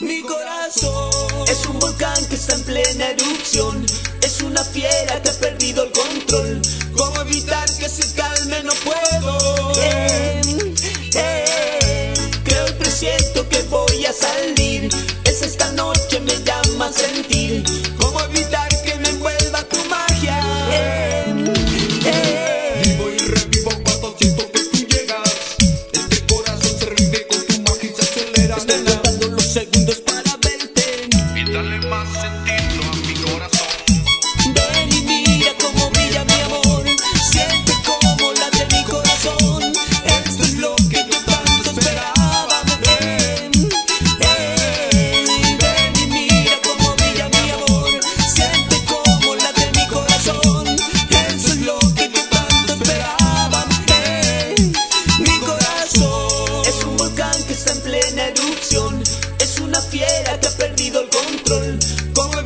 Mi corazón es un volcán que está en plena erupción. Es una fiera que ha perdido el control. ¿Cómo evitar que se calme? No puedo. Eh, eh, creo y presiento que voy a salir. Segundos para verte. Y dale más sentido a mi corazón. Ven y mira cómo brilla mi amor. Siente cómo late mi corazón. Esto es lo que yo tanto esperaba. Ven, ven, ven y mira cómo brilla mi amor. Siente cómo late mi corazón. Eso es lo que yo tanto esperaba. Mi corazón es un volcán que está en plena erupción. Una fiera que ha perdido el control. ¿Cómo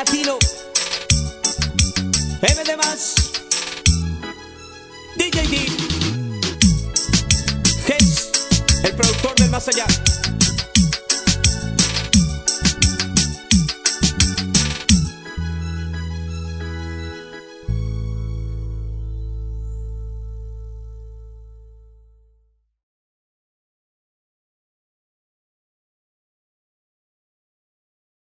Latino. MD más. DJ D. Gens, el productor del más allá.